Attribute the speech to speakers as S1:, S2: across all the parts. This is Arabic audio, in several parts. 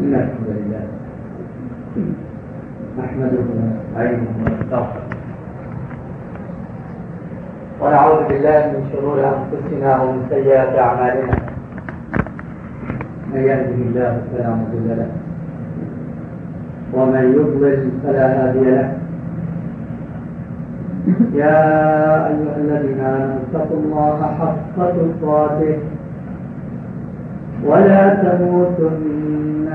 S1: إن الحمد لله. نحمده ونستعينه ونستغفره. ونعوذ بالله من شرور أنفسنا ومن سيئات أعمالنا. من يهده الله فلا مضل له. ومن يضلل فلا هادي له. يا أيها الذين آمنوا اتقوا الله حق تقاته. ولا تموتن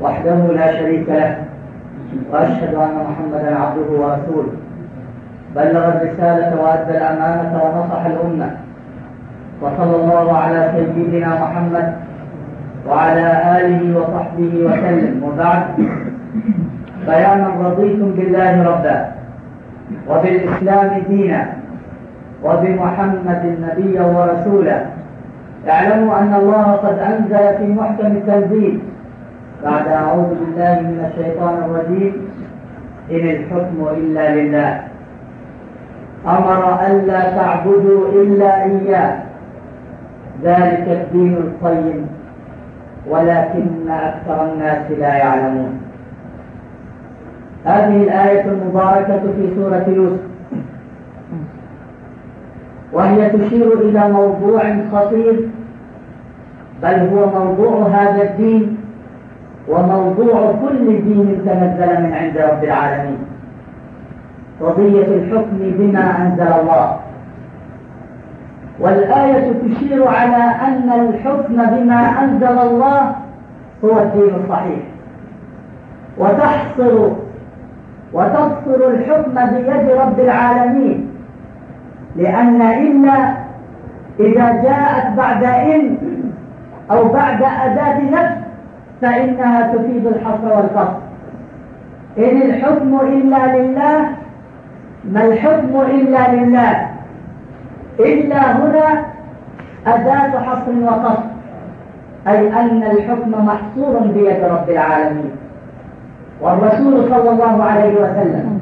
S1: وحده لا شريك له وأشهد أن محمدا عبده ورسوله. بلغ الرسالة وأدى الأمانة ونصح الأمة. وصلى الله على سيدنا محمد وعلى آله وصحبه وسلم. وبعد بيانا رضيتم بالله ربا وبالإسلام دينا وبمحمد نبيا ورسولا اعلموا أن الله قد أنزل في محكم التنزيل بعد أعوذ بالله من الشيطان الرجيم. إن الحكم إلا لله. أمر ألا تعبدوا إلا إياه. ذلك الدين القيم. ولكن أكثر الناس لا يعلمون. هذه الآية المباركة في سورة يوسف. وهي تشير إلى موضوع خطير. بل هو موضوع هذا الدين. وموضوع كل دين تنزل من عند رب العالمين. قضية الحكم بما أنزل الله. والآية تشير على أن الحكم بما أنزل الله هو الدين الصحيح. وتحصر وتبصر الحكم بيد رب العالمين. لأن إلا إذا جاءت بعد إن أو بعد أداة نفس فإنها تفيد الحصر والقصر إن الحكم إلا لله ما الحكم إلا لله؟ إلا هنا أداة حصر وقصر أي أن الحكم محصور بيد رب العالمين. والرسول صلى الله عليه وسلم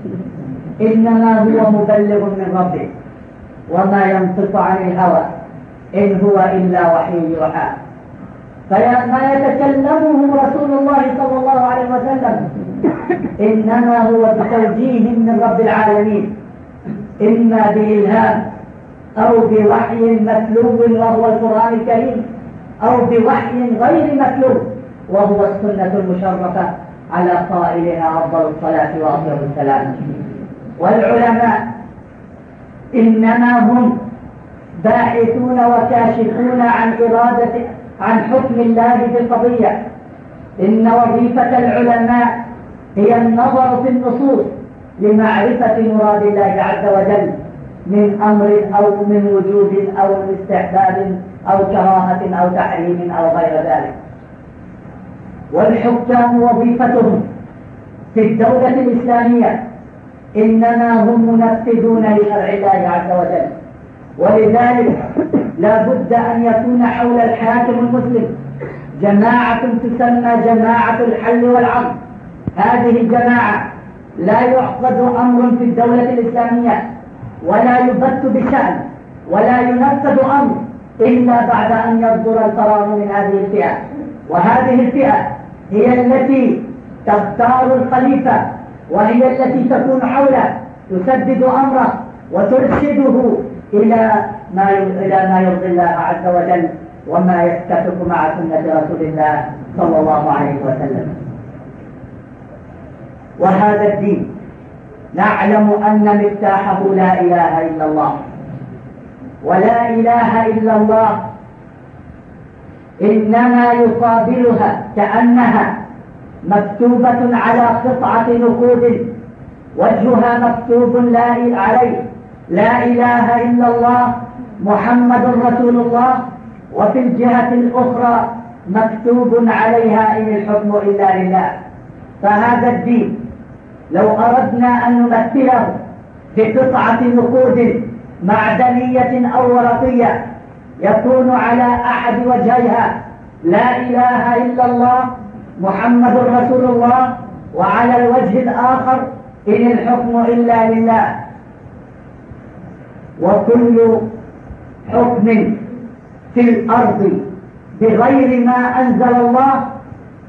S1: إنما هو مبلغ من ربه وما ينطق عن الهوى إن هو إلا وحي يوحى. فما يتكلمه رسول الله صلى الله عليه وسلم. إنما هو بتوجيه من رب العالمين. إما بإلهام أو بوحي متلو وهو القرآن الكريم أو بوحي غير متلو وهو السنة المشرفة على قائلها أفضل الصلاة وأفضل السلام. والعلماء إنما هم باحثون وكاشفون عن إرادة عن حكم الله في القضية. إن وظيفة العلماء هي النظر في النصوص لمعرفة مراد الله عز وجل من أمر أو من وجوب أو استحباب أو كراهة أو تحريم أو غير ذلك. والحكام وظيفتهم في الدولة الإسلامية إنما هم منفذون لشرع الله عز وجل. ولذلك لا بد أن يكون حول الحاكم المسلم. جماعة تسمى جماعة الحل والعقد هذه الجماعة لا يعقد أمر في الدولة الإسلامية ولا يبت بشأن ولا ينفذ أمر إلا بعد أن يصدر القرار من هذه الفئة. وهذه الفئة هي التي تختار الخليفة وهي التي تكون حوله تسدد أمره وترشده إلى ما إلى ما يرضي الله عز وجل وما يتفق مع سنة رسول الله صلى الله عليه وسلم. وهذا الدين نعلم أن مفتاحه لا إله إلا الله. ولا إله إلا الله إنما يقابلها كأنها مكتوبة على قطعة نقود وجهها مكتوب لا عليه لا إله إلا الله محمد رسول الله وفي الجهة الأخرى مكتوب عليها إن الحكم إلا لله. فهذا الدين لو أردنا أن نمثله بقطعة نقود معدنية أو ورقية يكون على أحد وجهيها. لا إله إلا الله محمد رسول الله وعلى الوجه الآخر إن الحكم إلا لله. وكل حكم في الأرض بغير ما أنزل الله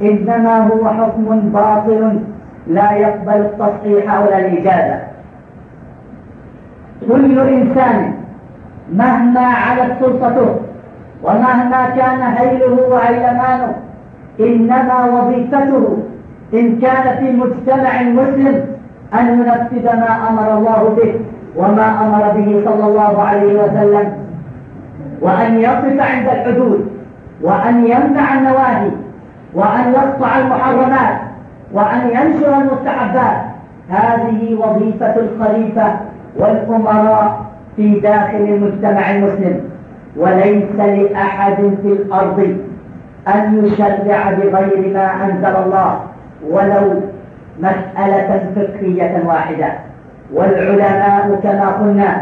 S1: إنما هو حكم باطل لا يقبل التصحيح ولا الإجازة كل إنسان مهما علت سلطته ومهما كان هيله وهيلمانه إنما وظيفته إن كان في مجتمع مسلم أن ينفذ ما أمر الله به وما أمر به صلى الله عليه وسلم. وأن يقف عند الحدود وأن يمنع النواهي وأن يقطع المحرمات وأن ينشر المستحبات. هذه وظيفة الخليفة والأمراء في داخل المجتمع المسلم. وليس لأحد في الأرض أن يشرع بغير ما أنزل الله ولو مسألة فقهية واحدة. والعلماء كما قلنا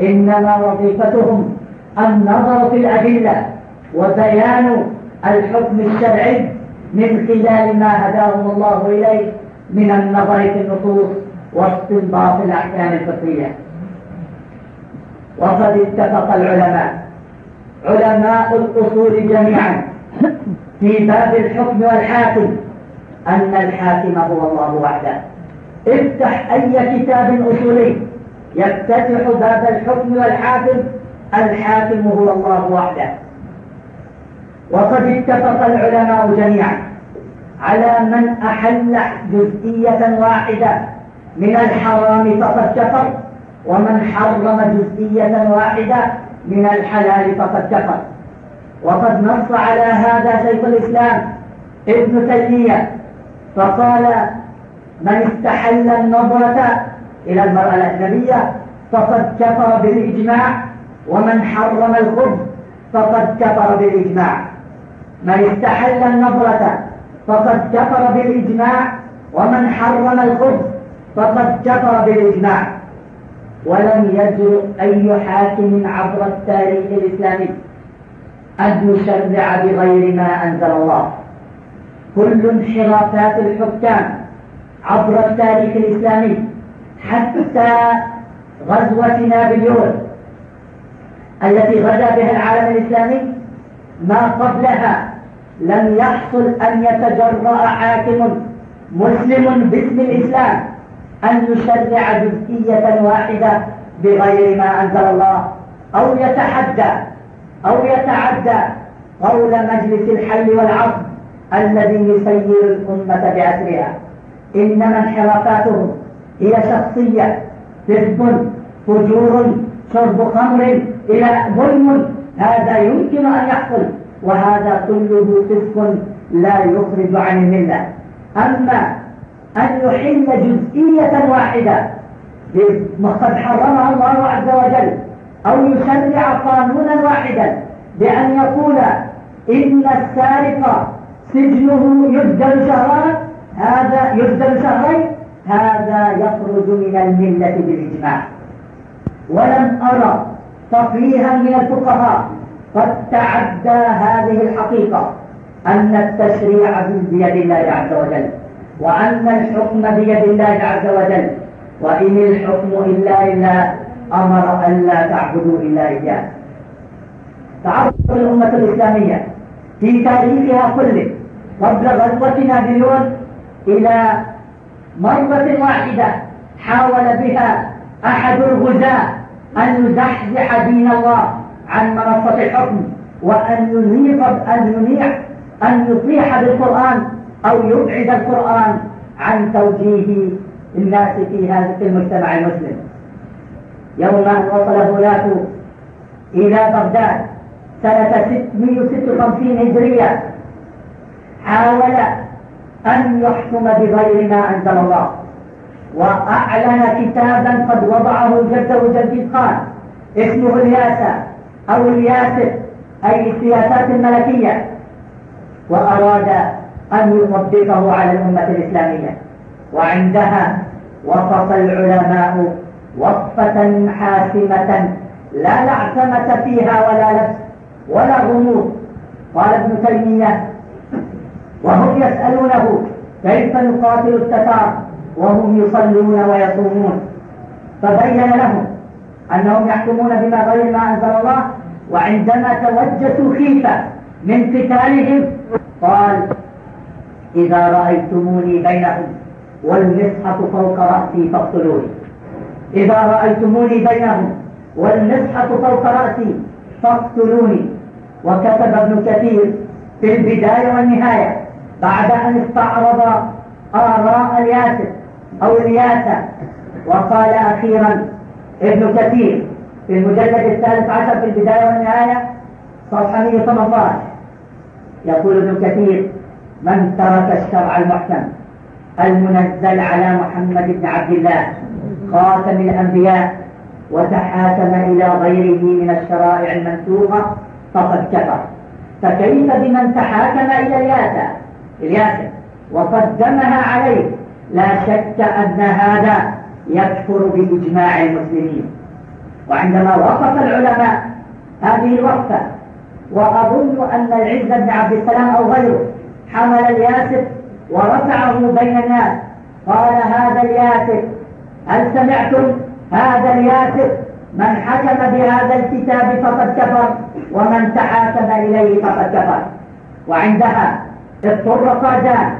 S1: إنما وظيفتهم النظر في الأدلة وبيان الحكم الشرعي من خلال ما هداهم الله إليه من النظر في النصوص واستنباط الأحكام الفقهية. وقد اتفق العلماء. علماء الأصول جميعا في باب الحكم والحاكم أن الحاكم هو الله وحده. افتح أي كتاب أصولي يفتتح باب الحكم والحاكم الحاكم هو الله وحده. وقد اتفق العلماء جميعا على من أحل جزئية واحدة من الحرام فقد كفر ومن حرم جزئية واحدة من الحلال فقد كفر. وقد نص على هذا شيخ الإسلام ابن تيمية فقال من استحل النظرة إلى المرأة الأجنبية فقد كفر بالإجماع ومن حرم الخبز فقد كفر بالإجماع. من استحل النظرة فقد كفر بالإجماع. ومن حرم الخبز فقد كفر بالإجماع. ولم يجرؤ أي حاكم عبر التاريخ الإسلامي أن يشرع بغير ما أنزل الله. كل انحرافات الحكام عبر التاريخ الإسلامي حتى غزوة نابليون التي غزا بها العالم الإسلامي ما قبلها لم يحصل أن يتجرأ حاكم مسلم باسم الإسلام أن يشرع جزئية واحدة بغير ما أنزل الله أو يتحدى أو يتعدى قول مجلس الحل والعقد الذي يسير الأمة بأسرها إنما انحرافاتهم هي شخصية فسق فجور شرب خمر إلى ظلم هذا يمكن أن يحصل وهذا كله فسق لا يخرج عن الملة. أما أن يحل جزئية واحدة قد حرمها الله عز وجل أو يشرع قانونا واحدا بأن يقول إن السارق سجنه يجدل شهران هذا يجدل شهرين هذا يخرج من الملة بالإجماع. ولم أرى فقيها من الفقهاء قد تعدى هذه الحقيقة أن التشريع بيد الله عز وجل وأن الحكم بيد الله عز وجل. وإن الحكم إلا لله أمر أن لا تعبدوا إلا إياه. تعرض الأمة الإسلامية في تاريخها كله قبل غزوة نابليون إلى مرة واحدة حاول بها أحد الغزاة أن يزحزح دين الله عن منصة الحكم وأن ينيق أن ينيع أن يطيح بالقرآن أو يبعد القرآن عن توجيه الناس في هذا المجتمع المسلم. يوم أن وصل هولاكو إلى بغداد سنة 656 هجرية حاول أن يحكم بغير ما أنزل الله. وأعلن كتابا قد وضعه جده جديد خان اسمه الياسة أو الياسر أي السياسات الملكية. وأراد أن يطبقه على الأمة الإسلامية. وعندها وقف العلماء وقفة حاسمة لا لعثمة فيها ولا لبس ولا غموض. قال ابن تيمية وهم يسألونه كيف نقاتل التتار؟ وهم يصلون ويصومون. فبين لهم أنهم يحكمون بما غير ما أنزل الله وعندما توجسوا خيفة من قتالهم قال إذا رأيتموني بينهم والمصحف فوق رأسي فاقتلوني. إذا رأيتموني بينهم والمصحف فوق رأسي فاقتلوني. وكتب ابن كثير في البداية والنهاية بعد أن استعرض آراء الياسر أو الياسة. وقال أخيرا ابن كثير في المجلد الثالث عشر في البداية والنهاية صفحة 118 يقول ابن كثير من ترك الشرع المحكم المنزل على محمد بن عبد الله خاتم الأنبياء وتحاكم إلى غيره من الشرائع المنسوخة فقد كفر. فكيف بمن تحاكم إلى الياسة؟ الياسة وقدمها عليه لا شك أن هذا يكفر بإجماع المسلمين. وعندما وقف العلماء هذه الوقفة وأظن أن العز بن عبد السلام أو غيره حمل الياسر ورفعه بين الناس. قال هذا الياسر هل سمعتم؟ هذا الياسر من حكم بهذا الكتاب فقد كفر ومن تحاكم إليه فقد كفر. وعندها اضطر قادان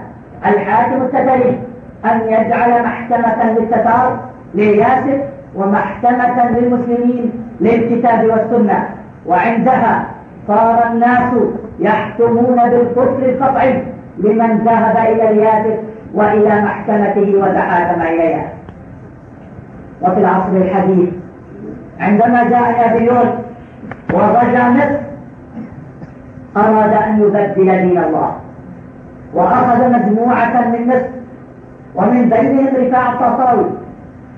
S1: الحاكم التتري أن يجعل محكمة للتتار لياسر ومحكمة للمسلمين للكتاب والسنة. وعندها صار الناس يحكمون بالكفر القطعي لمن ذهب إلى الياسر وإلى محكمته وتحاكم إليها. وفي العصر الحديث عندما جاء نابليون وغزا مصر أراد أن يبدل دين الله. وأخذ مجموعة من مصر ومن بينهم رفاع الطفاوي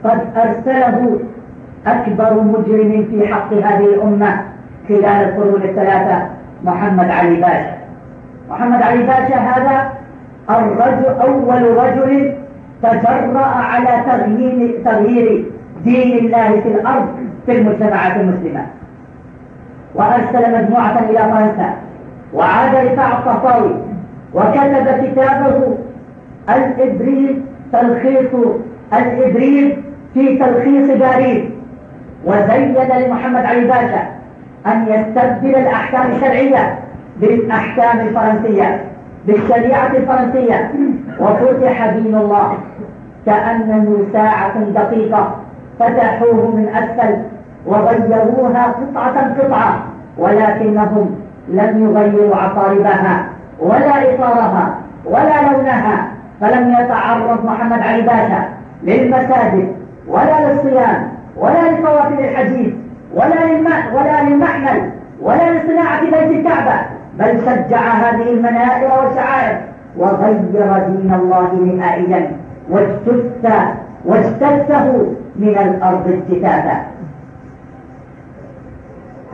S1: قد أرسله أكبر مجرم في حق هذه الأمة خلال القرون الثلاثة محمد علي باشا. محمد علي باشا هذا الرجل أول رجل تجرأ على تغيير, تغيير دين الله في الأرض في المجتمعات المسلمة. وأرسل مجموعة إلى فرنسا وعاد رفاع الطهطاوي وكتب كتابه الإبريل تلخيص الإبريل في تلخيص باريس وزين لمحمد علي باشا أن يستبدل الأحكام الشرعية بالأحكام الفرنسية بالشريعة الفرنسية. وفتح دين الله كأنه ساعة دقيقة فتحوه من أسفل وغيروها قطعة قطعة ولكنهم لم يغيروا عقاربها ولا إطارها ولا لونها. فلم يتعرض محمد علي باشا للمساجد ولا للصيام ولا لفواتر الحديث ولا ولا للمحمل ولا لصناعة بيت الكعبة بل شجع هذه المنائر والشعائر وغير دين الله نهائيا واجتث واجتثه من الأرض اجتثاثا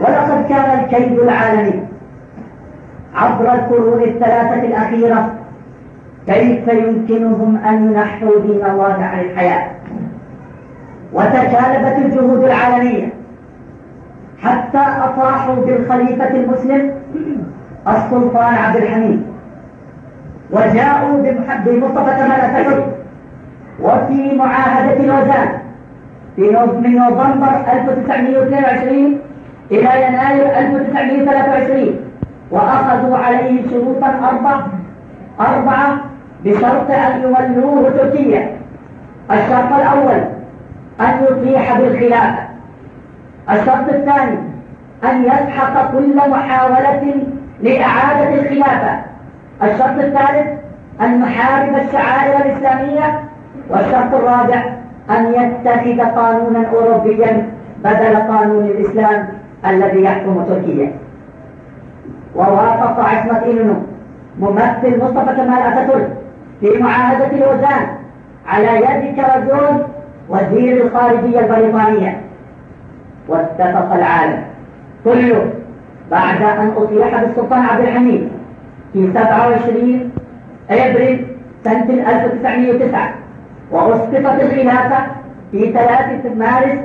S1: ولقد كان الكيد العالمي عبر القرون الثلاثة الأخيرة كيف يمكنهم أن ينحوا دين الله عن الحياة؟ وتجالبت الجهود العالمية. حتى أطاحوا بالخليفة المسلم السلطان عبد الحميد. وجاءوا بمصطفى كمال أتاتورك وفي معاهدة لوزان في من نوفمبر 1922 إلى يناير 1923 وأخذوا عليه شروطا أربعة أربعة بشرط أن يولوه تركيا. الشرط الأول أن يطيح بالخلافة. الشرط الثاني أن يسحق كل محاولة لإعادة الخلافة. الشرط الثالث أن نحارب الشعائر الإسلامية. والشرط الرابع أن يتخذ قانونا أوروبيا بدل قانون الإسلام الذي يحكم تركيا. ووافق عصمة إنو ممثل مصطفى كمال أتاتورك. في معاهدة الوزان على يد كرزون وزير الخارجية البريطانية. واتفق العالم كله بعد أن أطيح بالسلطان عبد الحميد في 27 أبريل سنة 1909 وأسقطت الخلافة في 3 مارس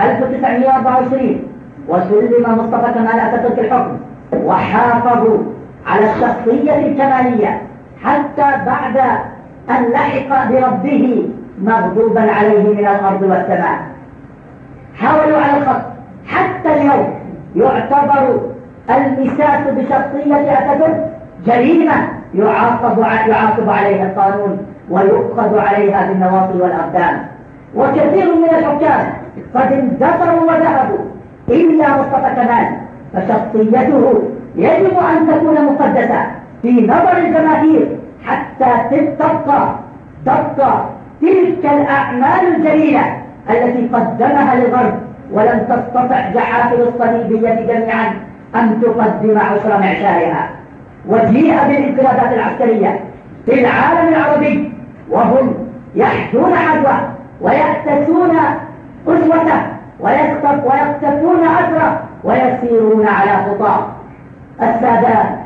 S1: 1924 وسلم مصطفى كمال أتاتورك الحكم وحافظوا على الشخصية الكمالية. حتى بعد أن لحق بربه مغضوبا عليه من الأرض والسماء. حاولوا على الخط. حتى اليوم يعتبر المساس بشخصية أتاتورك جريمة يعاقب يعاقب عليها القانون ويؤخذ عليها بالنواصي والأقدام. وكثير من الحكام قد اندثروا وذهبوا إلا مصطفى كمال فشخصيته يجب أن تكون مقدسة. في نظر الجماهير حتى تبقى تبقى تلك الأعمال الجليلة التي قدمها للغرب ولم تستطع جحافل الصليبية جميعا أن تقدم عشر معشارها. وجيء بالانقلابات العسكرية في العالم العربي وهم يحجون حجوه ويأتسون أسوته ويقتفون أثره ويسيرون على خطاه السادات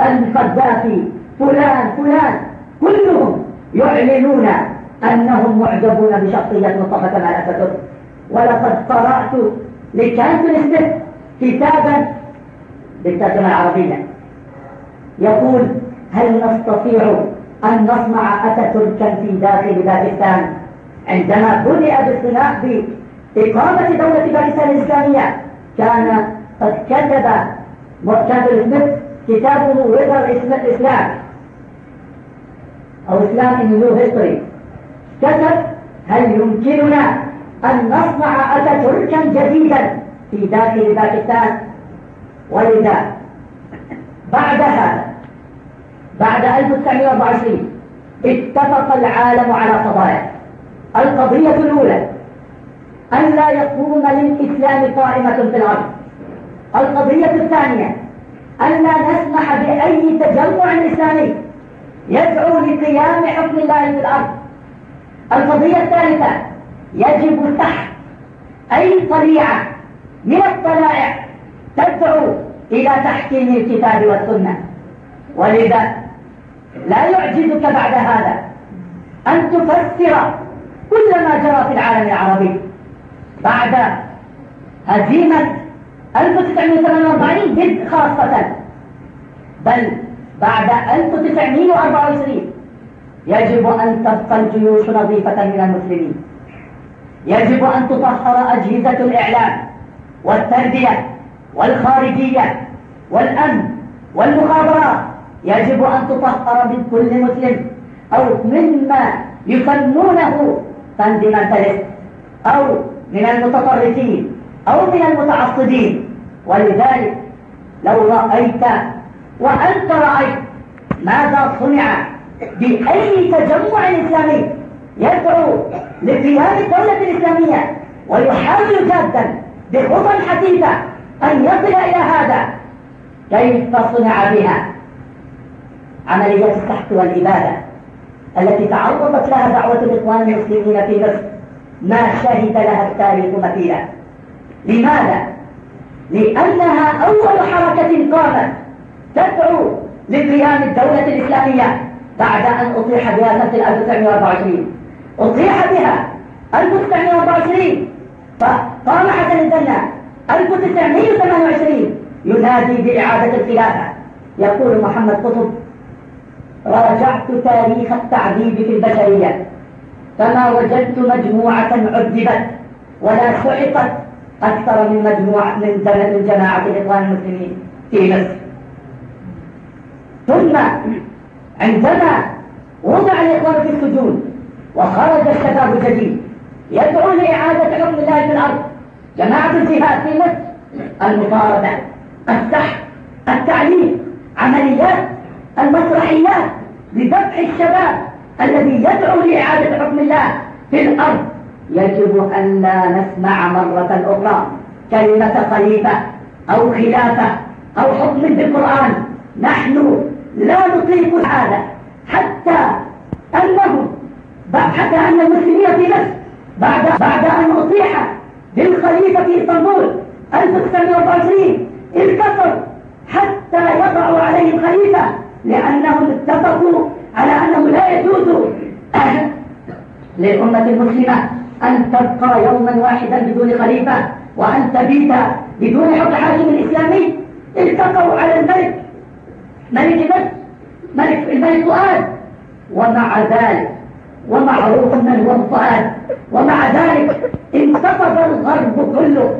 S1: القذافي فلان فلان. كلهم يعلنون أنهم معجبون بشخصية مصطفى كمال أتاتورك ولقد قرأت لكانتون سميث كتابا بالترجمة العربية. يقول هل نستطيع أن نصنع أتاتوركا في داخل باكستان عندما بدأ بالصناع بإقامة دولة باكستان الإسلامية؟ كان قد كتب كاتب سميث كتابه ويذر الإسلام أو in New History. كتب هل يمكننا أن نصنع أتاتوركا جديدا في داخل باكستان؟ ولذا؟ بعد هذا بعد 1924 اتفق العالم على قضايا. القضية الأولى أن لا يكون للإسلام قائمة في الأرض. القضية الثانية أن لا نسمح بأي تجمع إسلامي يدعو لقيام حكم الله في الأرض. القضية الثالثة يجب تحت أي طليعة من الطلائع تدعو إلى تحكيم الكتاب والسنة. ولذا لا يعجزك بعد هذا أن تفسر كل ما جرى في العالم العربي بعد هزيمة 1948 ضد خاصة. بل بعد 1924 يجب أن تبقى الجيوش نظيفة من المسلمين. يجب أن تطهر أجهزة الإعلام والتربية والخارجية والأمن والمخابرات. يجب أن تطهر من كل مسلم أو مما يسمونه فاندمنتاليست أو من المتطرفين أو من المتعصبين. ولذلك لو رأيت وأنت رأيت ماذا صنع بأي تجمع إسلامي يدعو لقيام الدولة الإسلامية ويحاول جادا بخطى حديثة أن يصل إلى هذا كيف صنع بها عملية السحت والإبادة التي تعرضت لها دعوة الإخوان المسلمين في مصر ما شهد لها التاريخ مثيلا لماذا؟ لأنها أول حركة قامت تدعو لقيام الدولة الإسلامية بعد أن أطيح بها سنة 1924 أطيح بها 1924 فقام حسن البنا 1928 ينادي بإعادة الخلافة. يقول محمد قطب راجعت تاريخ التعذيب في البشرية فما وجدت مجموعة عذبت ولا سحقت أكثر من مجموعة من جماعة الإخوان المسلمين في مصر. ثم عندما وضع الإخوان في السجون وخرج الشباب الجديد يدعو لإعادة حكم الله في الأرض جماعة الجهاد في مصر المطاردة السحب التعليم عمليات المسرحيات لذبح الشباب الذي يدعو لإعادة حكم الله في الأرض. يجب أن لا نسمع مرة أخرى كلمة خليفة أو خلافة أو حكم بالقرآن نحن لا نطيق هذا حتى أنه حتى أن المسلمين في مصر بعد بعد أن أطيح بالخليفة في اسطنبول 1924 الكفر حتى يضعوا عليه الخليفة لأنهم اتفقوا على أنه لا يجوز للأمة المسلمة أن تبقى يوما واحدا بدون خليفة وأن تبيت بدون حكم حاكم إسلامي التقوا على الملك. ملك مصر ملك الملك فؤاد ومع ذلك ومعروف من هو الفؤاد ومع ذلك انتفض الغرب كله.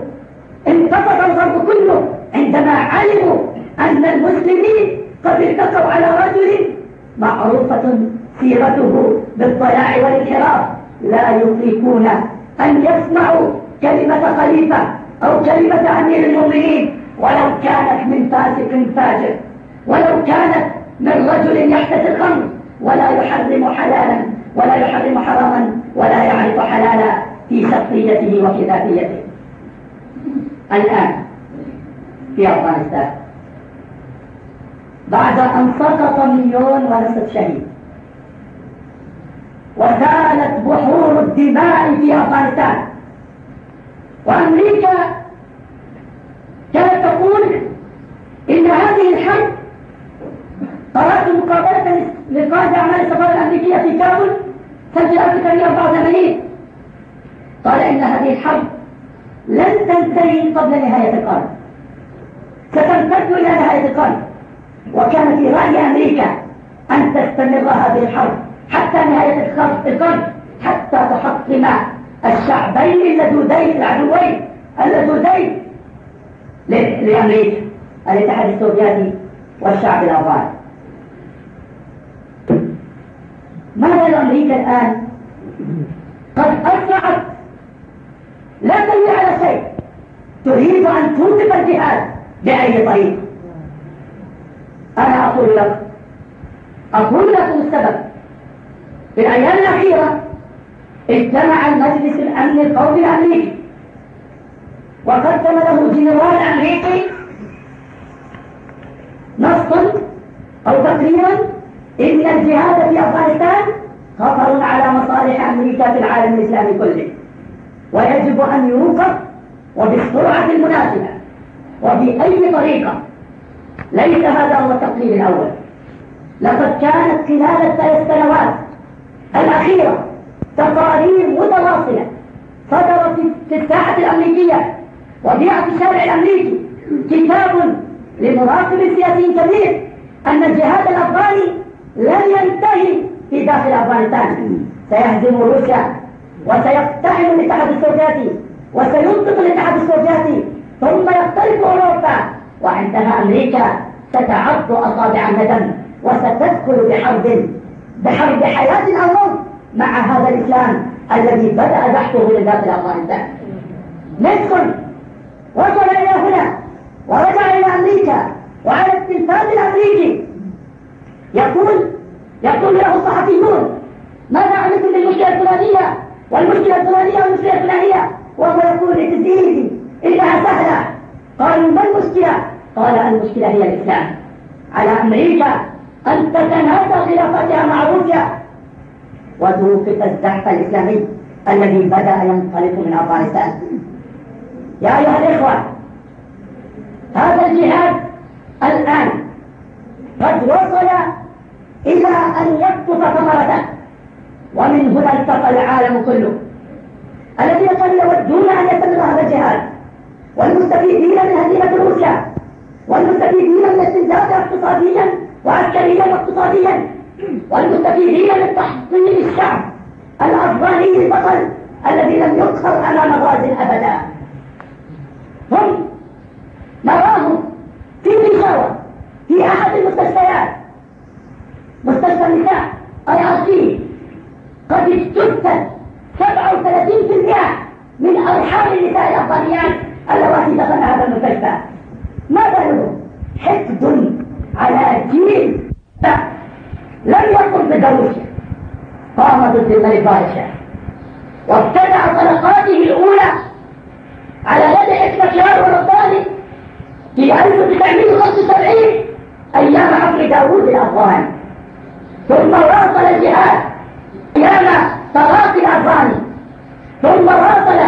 S1: انتفض الغرب كله عندما علموا أن المسلمين قد التقوا على رجل معروفة سيرته بالضياع والانحراف. لا يطيقون أن يسمعوا كلمة خليفة أو كلمة أمير المؤمنين ولو كانت من فاسق فاجر ولو كانت من رجل يحتسي الخمر ولا يحرم حلالا ولا يحرم حراما ولا يعرف حلالا في شخصيته وفي ذاتيته الآن في أفغانستان. بعد أن سقط مليون ونصف شهيد وسالت بحور الدماء في أفغانستان وأمريكا كانت تقول إن هذه الحرب قرأت مقابلة لقائد أعمال السفارة الأمريكية في كابول سنة 1984 قال إن هذه الحرب لن تنتهي قبل نهاية القرن. ستمتد إلى نهاية القرن. وكان في رأي أمريكا أن تستمر هذه الحرب. حتى نهاية القرن حتى تحطم الشعبين اللدودين العدوين اللدودين لأمريكا الاتحاد السوفيتي والشعب الأفغاني ماذا لأمريكا الآن قد أسرعت؟ لا تنوي على شيء. تريد أن توقف الجهاد بأي طريقة؟ أنا أقول لك أقول لكم السبب. في الأيام الأخيرة اجتمع المجلس الأمن القومي الأمريكي. وقدم له جنرال أمريكي نصا أو تقريرا إن الجهاد في أفغانستان خطر على مصالح أمريكا في العالم الإسلامي كله. ويجب أن يوقف وبالسرعة المناسبة وبأي طريقة؟ ليس هذا هو التقرير الأول. لقد كانت خلال الثلاث سنوات الأخيرة تقارير متواصلة صدرت في الساحة الأمريكية وبيع في الشارع الأمريكي كتاب لمراقب سياسي كبير أن الجهاد الأفغاني لن ينتهي في داخل أفغانستان. سيهزم روسيا وسيقتحم الاتحاد السوفيتي وسينطق الاتحاد السوفيتي. ثم يختلف أوروبا وعندها أمريكا ستعض أصابع الندم وستدخل بحرب بحرب حياة أو موت مع هذا الإسلام الذي بدأ بحثه داخل أفغانستان ندخل وصل إلى هنا. ورجع إلى أمريكا. وعلى التلفاز الأمريكي. يقول يقول له الصحفيون ماذا عملتم للمشكلة الفلانية؟ والمشكلة الفلانية والمشكلة الفلانية. وهو يقول لتزيد إنها سهلة. قالوا ما المشكلة؟ قال المشكلة هي الإسلام. على أمريكا أن تتنازل خلافتها مع روسيا وتوقف الزحف الإسلامي الذي بدأ ينطلق من أفغانستان. يا أيها الإخوة هذا الجهاد الآن قد وصل إلى أن يقطف ثمرته ومن هنا التقى العالم كله الذين كانوا يودون أن يستمر هذا الجهاد. والمستفيدين من هزيمة روسيا والمستفيدين من استنزافها اقتصاديا وعسكريا واقتصاديا والمستفيدين من تحصيل الشعب الأفغاني البطل الذي لم يقهر أمام غاز أبدا هم نراهم في بيشاور في أحد المستشفيات. مستشفى النساء أي عصير قد اجتثت 37% من أرحام النساء الأفغانيات اللواتي دخلن هذا المستشفى. ما بالهم حقد على جيل لم يقم بروسيا قام ضد الملك باشا وابتدع طلقاته الأولى على يد حكمة شهر ورباني في 1975 أيام عمرو داوود الأفغاني. ثم واصل الجهاد أيام طلاق الأفغاني. ثم واصل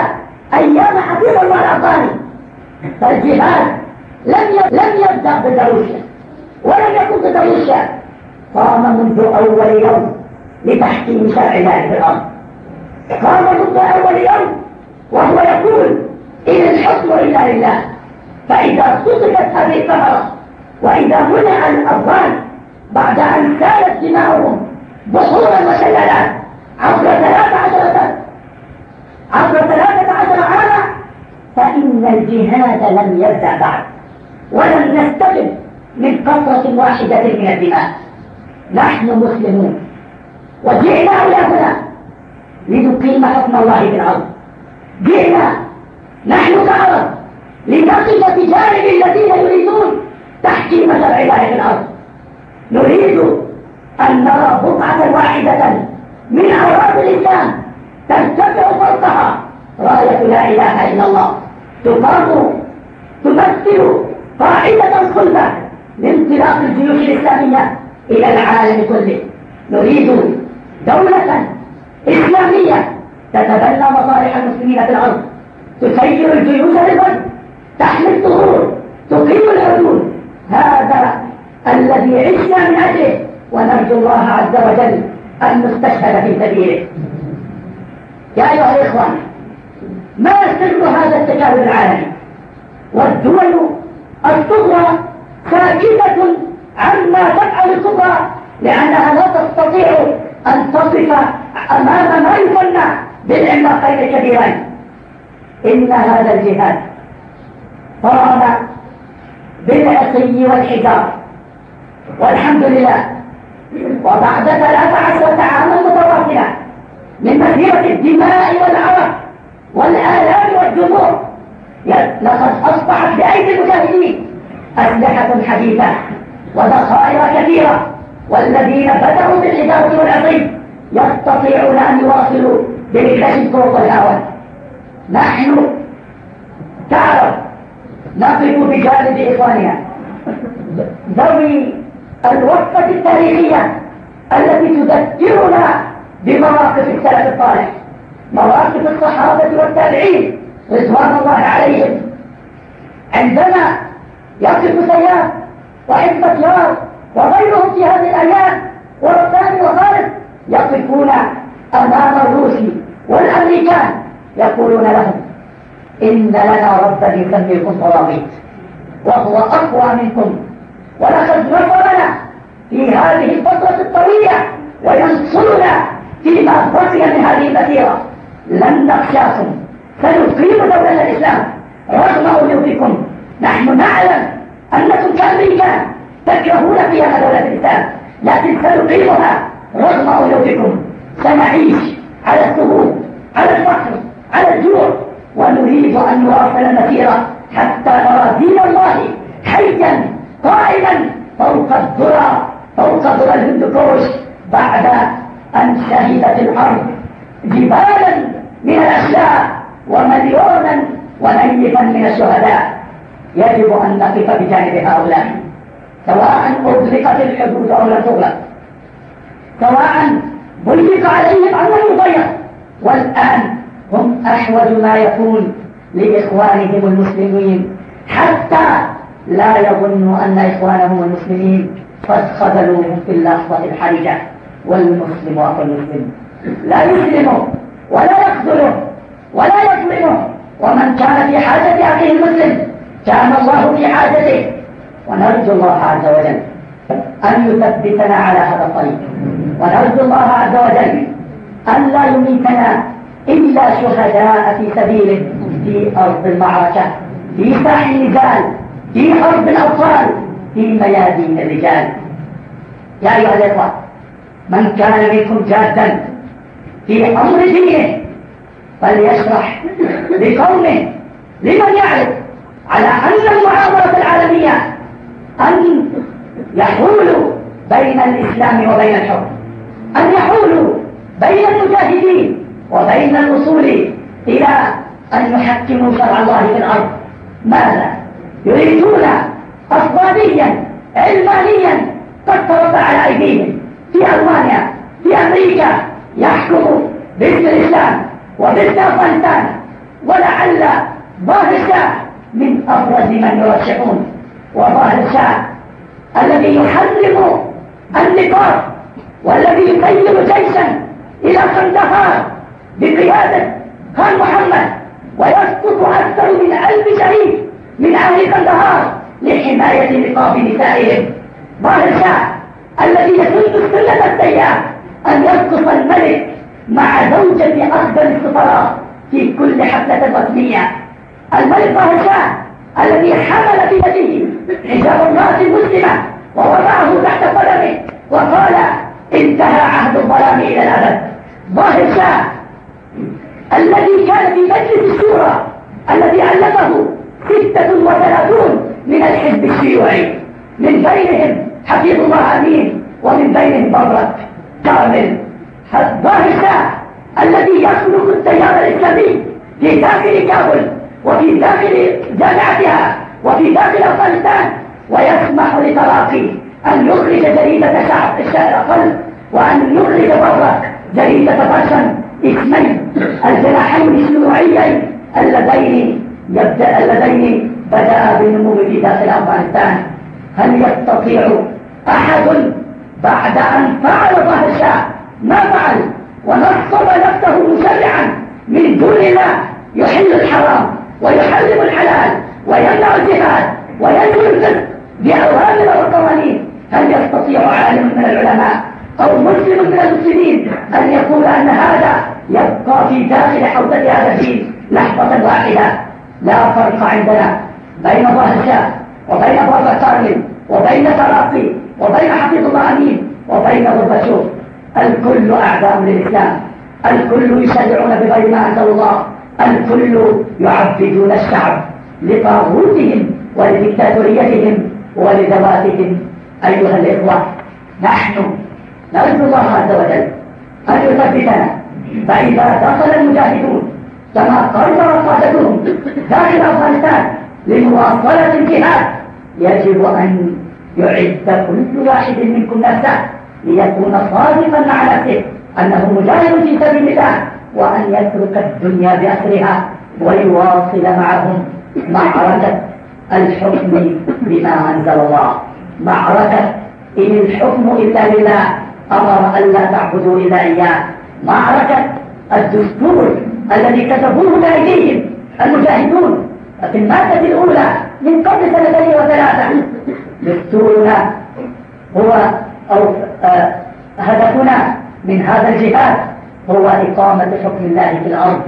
S1: أيام حفيظ الله الأفغاني فالجهاد لم لم يبدأ بروسيا ولم يكن بروسيا قام منذ أول يوم لتحكيم شرع الله في الأرض. قام منذ أول يوم وهو يقول إن الحكم إلا لله. فإذا صدقت هذه الثمرة وإذا منع الأفغان بعد أن سالت دماؤهم بحورا وشلالات عبر ثلاث عشرة عبر ثلاثة عشر عاما فإن الجهاد لم يبدأ بعد ولم نستجب من قطرة واحدة من الدماء. نحن مسلمون. وجئنا إلى هنا لنقيم حكم الله في الأرض جئنا نحن كعرب لنقف بجانب الذين يريدون تحكيم شرع الله في الأرض نريد أن نرى بقعة واحدة من أعراض الإسلام ترتفع فوقها. راية لا إله إلا الله. تقام تمثل قاعدة صلبة لانطلاق الجيوش الإسلامية إلى العالم كله. نريد دولة إسلامية تتبنى مصالح المسلمين في الأرض. تسير الجيوش للغد تحمي الثغور. تقيم الحدود هذا الذي عشنا من أجله. ونرجو الله عز وجل أن نستشهد في سبيله. يا أيها الإخوان ما سر هذا التكامل العالمي؟ والدول الصغرى ساكتة عما تفعل الكبرى لأنها لا تستطيع أن تصف أمام ما يسمى بالعملاقين الكبيرين إن هذا الجهاد قام بالعصي والحجار والحمد لله. وبعد ثلاث عشرة عاما متواصلة من مسيرة الدماء والعرق والآلام والجموع. لقد أصبحت بأيدي المجاهدين أسلحة حديثة وذخائر كثيرة والذين بدأوا بالحجارة والعصي يستطيعون أن يواصلوا برجلهم الطرق الهاوى نحن تعرف نقف بجانب إخواننا. ذوي الوقفة التاريخية التي تذكرنا بمواقف السلف الصالح. مواقف الصحابة والتابعين رضوان الله عليهم. عندما يقف سيار وحكمة يار وغيرهم في هذه الأيام وربان وخالد يقفون أمام الروسي والأمريكان يقولون لهم إن لنا ربا يسميكم طواغيت وهو أقوى منكم ولقد نصرنا في هذه الفترة الطويلة وينصرنا فيما بقي من هذه المسيرة لن نخشاكم سنقيم دولة الإسلام رغم أولوكم نحن نعلم أنكم كأمريكان تكرهون فيها دولة الإسلام لكن سنقيمها. رغم أولوكم سنعيش على الثبوت على الفقر على الجوع ونريد أن نواصل المسيرة حتى نرى دين الله حيا قائما فوق الذرى فوق ذرى الهندوكوش بعد أن شهدت الأرض جبالا من الأشلاء ومليونا ونيفا من الشهداء. يجب أن نقف بجانب هؤلاء. سواء أغلقت الحدود أو لم تغلق. سواء ضيق عليهم أو لم يضيق والآن هم أحوج ما يكون لإخوانهم المسلمين. حتى لا يظنوا أن إخوانهم المسلمين قد خذلوهم في اللحظة الحرجة. والمسلم أخو المسلم. لا يسلمه ولا يخذله ولا يظلمه. ومن كان في حاجة أخيه المسلم كان الله في حاجته. ونرجو الله عز وجل أن يثبتنا على هذا الطريق. ونرجو الله عز وجل أن لا يميتنا إلا شهداء في سبيله في أرض المعركة في ساحل النزال في حرب الأبطال في ميادين الرجال. يا أيها الإخوة من كان منكم جادا في أمر دينه فليشرح لقومه لمن يعرف على أن المعارضة العالمية أن يحولوا بين الإسلام وبين الحب أن يحولوا بين المجاهدين وبين الوصول إلى أن يحكموا شرع الله في الأرض. ماذا؟ يريدون أفضاليا علمانيا قد تربى على أيديهم. في ألمانيا في أمريكا يحكم باسم الإسلام وباسم أفغانستان. ولعل ظاهر الشاه من أبرز من يرشحون وظاهر الشاه الذي يحرم النقاط والذي يسير جيشا إلى قندهار بقيادة خان محمد ويسقط أكثر من ألف شهيد من أهل قندهار لحماية نقاب نسائهم. ظاهر الشاه الذي يسد السنة السيئة أن يسقط الملك مع زوجة أفضل السفراء في كل حفلة رسمية. الملك ظاهر الشاه الذي حمل في يده حجاب الناس المسلمة ووضعه تحت قدمه وقال انتهى عهد الظلام إلى الأبد. ظاهر شاه الذي كان في مجلس الشورى الذي ألفه ستة وثلاثون من الحزب الشيوعي. من بينهم حفيظ الله أمين ومن بينهم برك كامل. ظاهر شاه الذي يخلق التيار الإسلامي في داخل كابل وفي داخل جامعتها وفي داخل أفغانستان ويسمح لتراقي أن يخرج جريدة شعب الشعر وأن يخرج برك جريدة فرشا اسمين الجناحين الشيوعيين اللذين يبدأ اللذين بدأ بالنمو في داخل أفغانستان. هل يستطيع أحد بعد أن فعل الشاه؟ ما فعل. ونصب نفسه مشرعا من دون الله يحل الحرام. ويحرم الحلال ويمنع الجهاد وينجو الرزق بأوامر وقوانين. هل يستطيع عالم من العلماء أو مسلم من المسلمين أن يقول أن هذا يبقى في داخل حوزة هذا الدين لحظة واحدة؟ لا فرق عندنا بين ظاهر وبين بابا كارلين وبين تراقي وبين حفيظ الله أمين وبين غربشوف الكل أعداء للإسلام. الكل يشرعون بغير ما أنزل الله. الكل يعبدون الشعب لطاغوتهم ولدكتاتوريتهم ولذواتهم. أيها الإخوة نحن نرجو الله عز وجل أن يثبتنا. فإذا دخل المجاهدون كما قرر قادتهم داخل أفغانستان لمواصلة الجهاد يجب أن يعد كل واحد منكم نفسه ليكون صادقا مع نفسه أنه مجاهد في سبيل الله. وأن يترك الدنيا بأسرها ويواصل معهم معركة الحكم بما أنزل الله. معركة إن الحكم إلا لله أمر أن لا تعبدوا إلا إياه. معركة الدستور الذي كتبوه بأيديهم المجاهدون. في المادة الأولى من قبل سنتين وثلاثة. دستورنا هو أو آه هدفنا من هذا الجهاد هو إقامة حكم الله في الأرض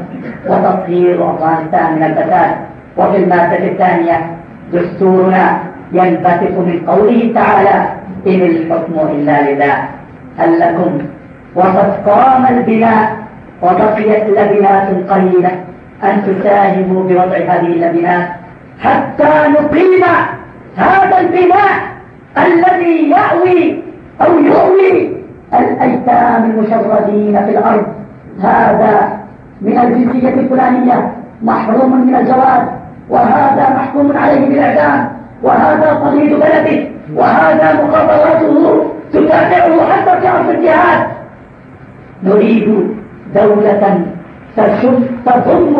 S1: وتطهير أفغانستان من الفساد. وفي المادة الثانية دستورنا ينبثق من قوله تعالى إن الحكم إلا لله هل لكم؟ وقد قام البناء وبقيت لبنات قليلة أن تساهموا بوضع هذه اللبنات حتى نقيم هذا البناء الذي يأوي أو يؤوي الأيتام المشردين في الأرض. هذا من الجنسية الفلانية محروم من الجواز وهذا محكوم عليه بالإعدام. وهذا طبيب بلده. وهذا مخابراته تتابعه حتى في عصر الجهاد. نريد دولة تضم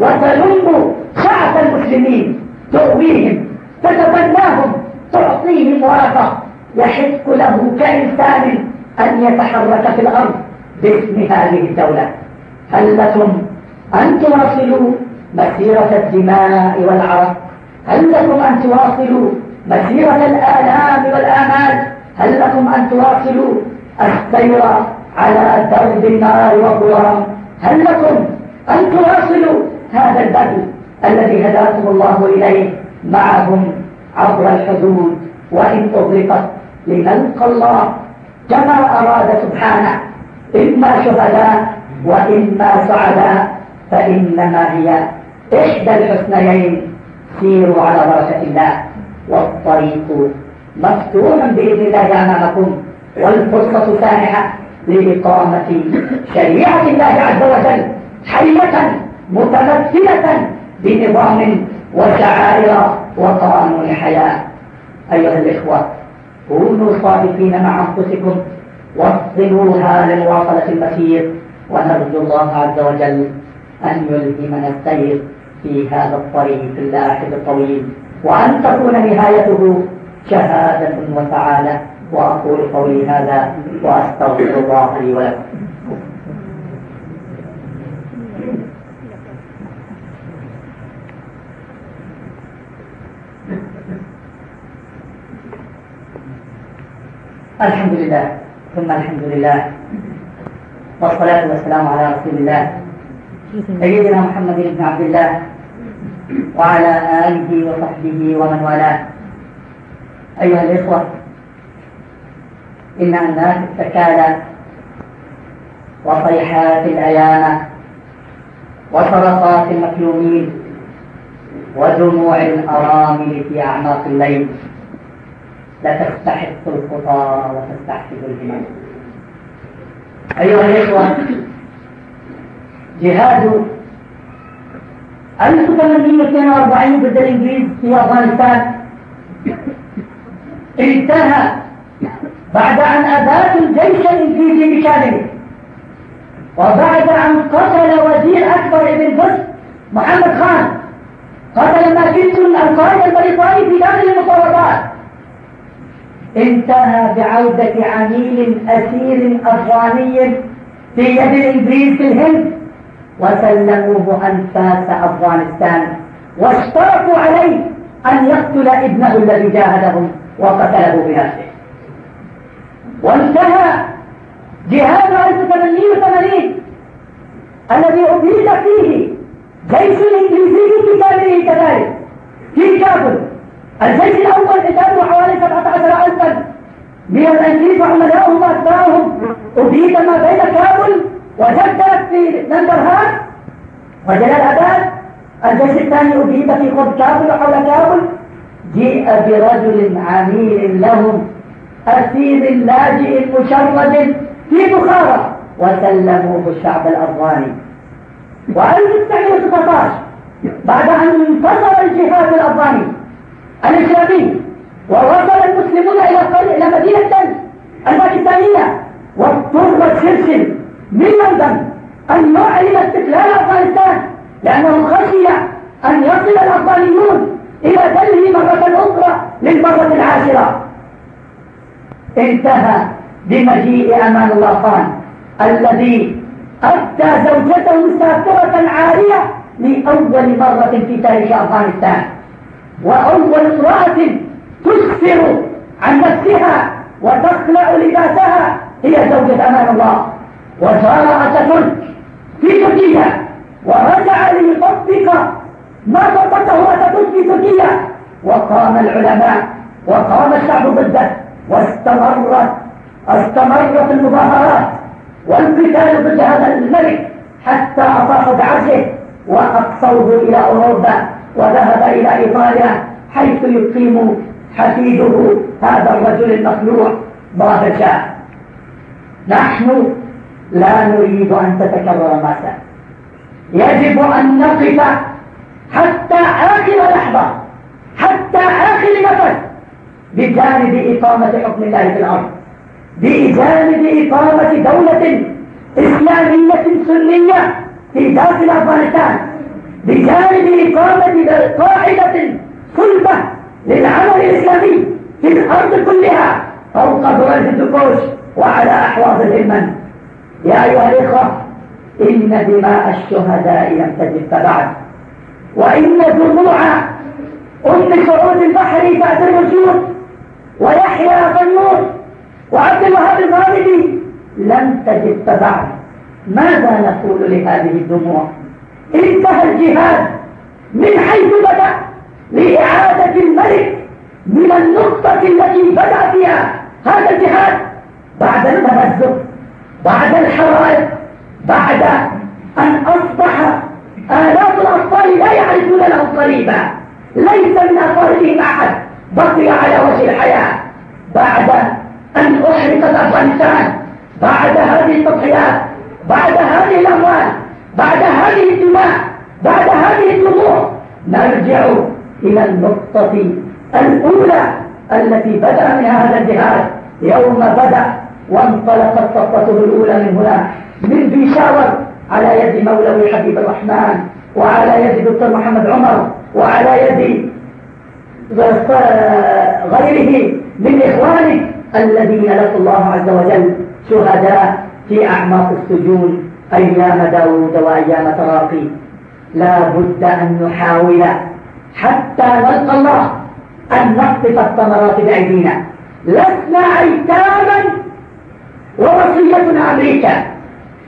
S1: وتلم شعب المسلمين. تؤويهم تتبناهم تعطيهم ورقة يحق له كإنسان أن يتحرك في الأرض باسم هذه الدولة. هل لكم أن تواصلوا مسيرة الدماء والعرق. هل لكم أن تواصلوا مسيرة الآلام والآمال. هل لكم أن تواصلوا السير على درب النار والظلام هل لكم أن تواصلوا هذا البذل الذي هداكم الله إليه. معهم عبر الحدود. وإن أغلقت لنلقى الله كما أراد سبحانه إما شهداء وإما سعداء فإنما هي إحدى الحسنيين سيروا على بركة الله. والطريق مفتوح بإذن الله أمامكم والفرصة سانحة لإقامة شريعة الله عز وجل حية متمثلة بنظام وشعائر وقانون الحياة. أيها الإخوة كونوا صادقين مع أنفسكم وصلوها للواصلة المسير ونرجو الله عز وجل أن يلهمنا السير في هذا الطريق اللاحق الطويل وأن تكون نهايته شهادة وسعادة وأقول قولي هذا وأستغفر الله لي ولكم. الحمد لله. ثم الحمد لله. والصلاة والسلام على رسول الله. سيدنا محمد بن عبد الله وعلى آله وصحبه ومن والاه. أيها الإخوة إن الناس السكالى وصيحات الأيامة وصرخات المكلومين ودموع الأرامل في أعماق الليل. لتستحق الخطى وتستحسب الهمم أيها الإخوة جهاد 1842 ضد الإنجليز في أفغانستان انتهى بعد أن أباد الجيش الإنجليزي بشأنه وبعد أن قتل وزير أكبر ابن بوش محمد خان قتل ماكنت القائد البريطاني في داخل المفاوضات. انتهى بعودة عميل أسير أفغاني في يد الإنجليز في الهند وسلموه أنفاس أفغانستان. واشترطوا عليه أن يقتل ابنه الذي جاهدهم وقتله بنفسه. وانتهى جهاد 1880 الذي أبيد فيه جيش الإنجليزي في كامله كذلك في كابل. الجيش الأول قتاله حوالي 17000 من الإنجليز وعملائهم وأتباعهم. أبيد ما بين كابل وجدت في نمبرهان وجلال أباد الجيش الثاني أبيد في قرب كابل وحول كابل. جيء برجل عميل لهم أسير لاجئ مشرد في بخارى. وسلموه الشعب الأفغاني. و1919 بعد أن انتصر الجهاد الأفغاني. الإسلامي ووصل المسلمون إلى إلى مدينة الباكستانية واضطر السلسل من لندن أن يعلن استقلال أفغانستان لأنه خشي أن يصل الأفغانيون إلى دلهي مرة أخرى للمرة العاشرة. انتهى بمجيء أمان الله خان الذي أدى زوجته سافرة عارية لأول مرة في تاريخ أفغانستان. وأول امرأة تسفر عن نفسها وتخلع لباسها هي زوجة أمان الله. وجاء ترك في تركيا ورجع ليطبق ما طبقه أتاتورك في تركيا. وقام العلماء وقام الشعب ضده واستمرت استمرت المظاهرات والقتال ضد هذا الملك حتى أطاح بعرشه وأقصوه إلى أوروبا. وذهب إلى إيطاليا حيث يقيم حفيده هذا الرجل المخلوع بابا شاه نحن لا نريد أن تتكرر ما يجب أن نقف حتى آخر لحظة حتى آخر نفس بجانب إقامة حكم الله في الأرض بجانب إقامة دولة إسلامية سنية في داخل أفغانستان. بجانب إقامة قاعدة صلبة للعمل الإسلامي في الأرض كلها فوق برج الدكوش وعلى أحواض الهمن يا أيها الإخوة إن دماء الشهداء لم تجد بعد. وإن دموع أم سعود البحري بعد الوجود ويحيى فنور وعبد الوهاب الغامدي لم تجد بعد. ماذا نقول لهذه الدموع؟ إنتهى الجهاد من حيث بدأ لإعادة الملك من النقطة التي بدأ فيها هذا الجهاد بعد التمزق بعد الحرائق بعد أن أصبح آلاف الأطفال لا يعرفون له قريبا. ليس من أقاربهم أحد بقي على وجه الحياة. بعد أن أحرقت أفغانستان بعد هذه التضحيات بعد هذه الأموال بعد هذه الدماء بعد هذه الدموع نرجع إلى النقطة الأولى التي بدأ منها هذا الجهاد. يوم بدأ وانطلقت صفته الأولى من هنا من بيشاور على يد مولوي حبيب الرحمن وعلى يد دكتور محمد عمر وعلى يد غيره من إخوانه الذين لقوا الله عز وجل شهداء في أعماق السجون. أيام داود وأيام تراقي. لا بد أن نحاول حتى نلقى الله أن نقطف الثمرات بأيدينا. لسنا أيتاما ووصيتنا أمريكا.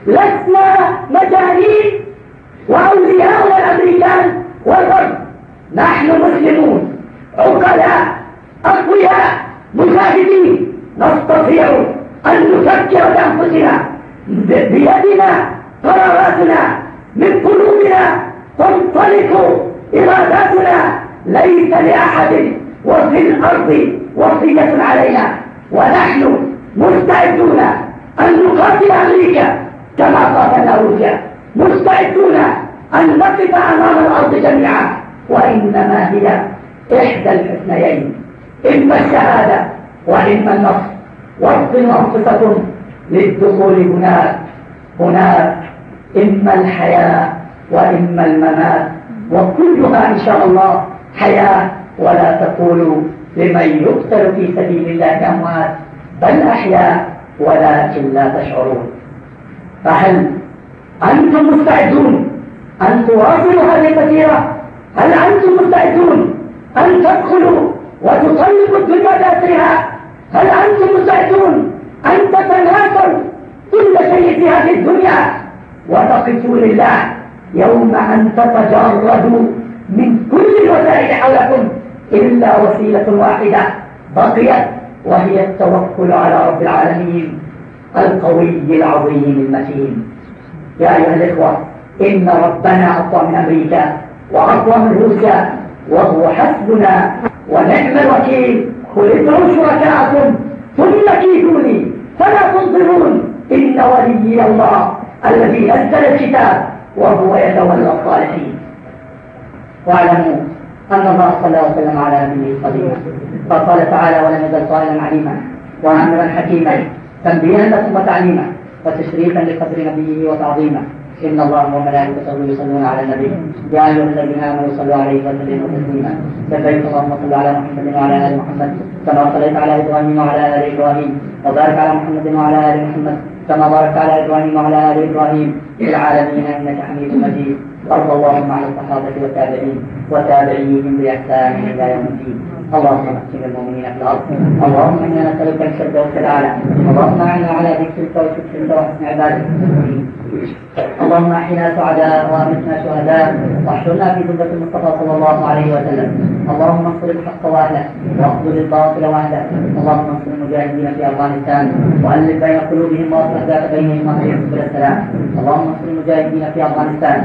S1: لسنا مجانين وأولياء الأمريكان والغرب نحن مسلمون عقلاء أقوياء مجاهدين. نستطيع أن نفكر بأنفسنا بيدنا قراراتنا من قلوبنا تنطلق إراداتنا ليس لأحد وفي الأرض وصية علينا. ونحن مستعدون أن نقاتل أمريكا كما قاتلنا روسيا. مستعدون أن نقف أمام الأرض جميعا. وإنما هي إحدى الحسنيين. إما الشهادة وإما النصر. واصطنوا أنفسكم للدخول هناك. هناك إما الحياة وإما الممات. وكلها إن شاء الله حياة. ولا تقولوا لمن يقتل في سبيل الله أموات بل أحياء ولكن لا تشعرون. فهل أنتم مستعدون أن تواصلوا هذه المسيرة هل أنتم مستعدون أن تدخلوا وتطلقوا الدنيا بأسرها؟ هل أنتم مستعدون أن تتناسوا كل شيء في هذه الدنيا؟ وتقفوا لله يوم أن تتجردوا من كل الوسائل حولكم إلا وسيلة واحدة بقيت وهي التوكل على رب العالمين القوي العظيم المتين. يا أيها الإخوة إن ربنا أقوى من أمريكا وأقوى من روسيا وهو حسبنا ونعم الوكيل. قل ادعوا شركاءكم ثم كيدوني فلا تنظرون إن ولي الله الذي نزل الكتاب وهو يتولى الصالحين. واعلموا أن الله صلى الله وسلم على نبيه القديم فقال تعالى ولم يزل قائلا عليما وأمرا حكيما. تنبيها لكم وتعليما وتشريفا لقدر نبيه وتعظيما. إن الله وملائكته يصلون على النبي. يا أيها الذين آمنوا صلوا عليه وسلموا تسليما. كذلك اللهم صل على محمد وعلى آل محمد كما صليت على إبراهيم وعلى آل إبراهيم. وبارك على محمد وعلى آل محمد كما باركت على إبراهيم وعلى آل إبراهيم في العالمين إنك حميد مجيد. وارض اللهم عن الصحابة والتابعين وتابعيهم بإحسان إلى يوم الدين. اللهم احسن المؤمنين في الأرض. اللهم إنا نسألك الفردوس الأعلى. اللهم أعنا على ذكرك وشكرك وحسن عبادك اللهم أحينا سعداء وأمتنا شهداء. واحشرنا في ذمة المصطفى صلى الله عليه وسلم. اللهم انصر الحق وأهله واخذل الباطل وأهله. اللهم انصر المجاهدين في أفغانستان. وألف بين قلوبهم وأصلح ذات بينهم واهدهم سبل السلام اللهم انصر المجاهدين في أفغانستان.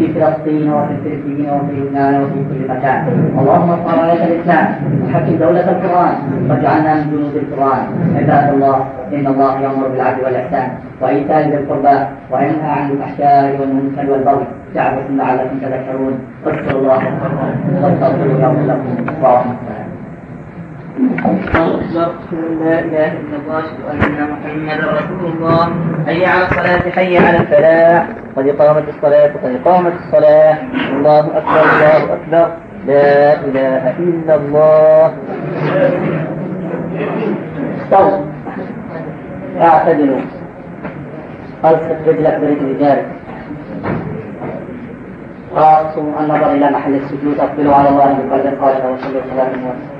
S1: وفي فلسطين وفي فلسطين وفي لبنان وفي كل مكان اللهم ارفع رايه الاسلام وحكم دولة القرآن واجعلنا من جنود القرآن عباد الله إن الله يأمر بالعدل والإحسان وإيتاء ذي القربى وينهى عن الفحشاء والمنكر والبغي يعظكم لعلكم تذكرون اذكروا الله واستغفروا يغفر لكم وارحمكم لا إله إلا الله اشهد ان محمدا رسول الله. حي على الصلاة حي على الفلاح. قد قامت الصلاة قد قامت الصلاة. الله أكبر الله أكبر. لا إله إلا الله. استووا اعتدلوا ألصق رجلك برجل جارك خاصوا النظر إلى محل السجود. أقبلوا على الله بقلب خالد وصلوا سلام الله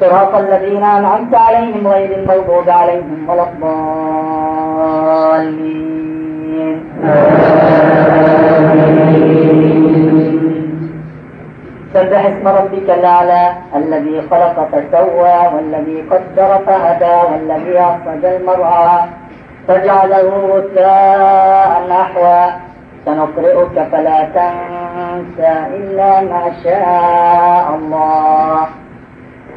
S1: صراط الذين أنعمت عليهم غير المغضوب عليهم ولا الضالين. سبح اسم ربك الأعلى الذي خلق فسوى والذي قدر فهدى والذي أخرج المرعى. فجعله غثاء نحوا سنقرئك فلا تنسى إلا ما شاء الله.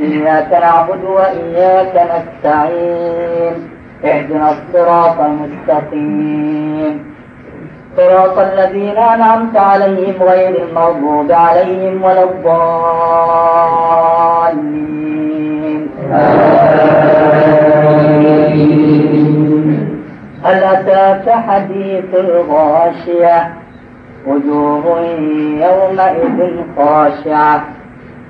S1: إياك نعبد وإياك نستعين اهدنا الصراط المستقيم. صراط الذين أنعمت عليهم غير المغضوب عليهم ولا الضالين. هل أتاك حديث الغاشية؟ وجوه يومئذ خاشعة.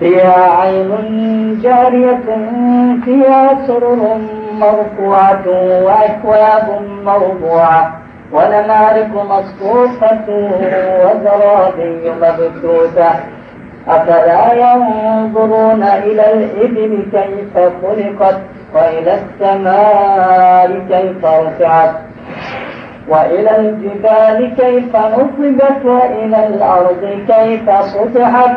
S1: فيها عين جارية فيها سرر مرفوعة وأكواب موضوعة ونمارق مصفوفة وزرابي مبثوثة. أفلا ينظرون إلى الإبل كيف خلقت وإلى السماء كيف رفعت وإلى الجبال كيف نصبت وإلى الأرض كيف سطحت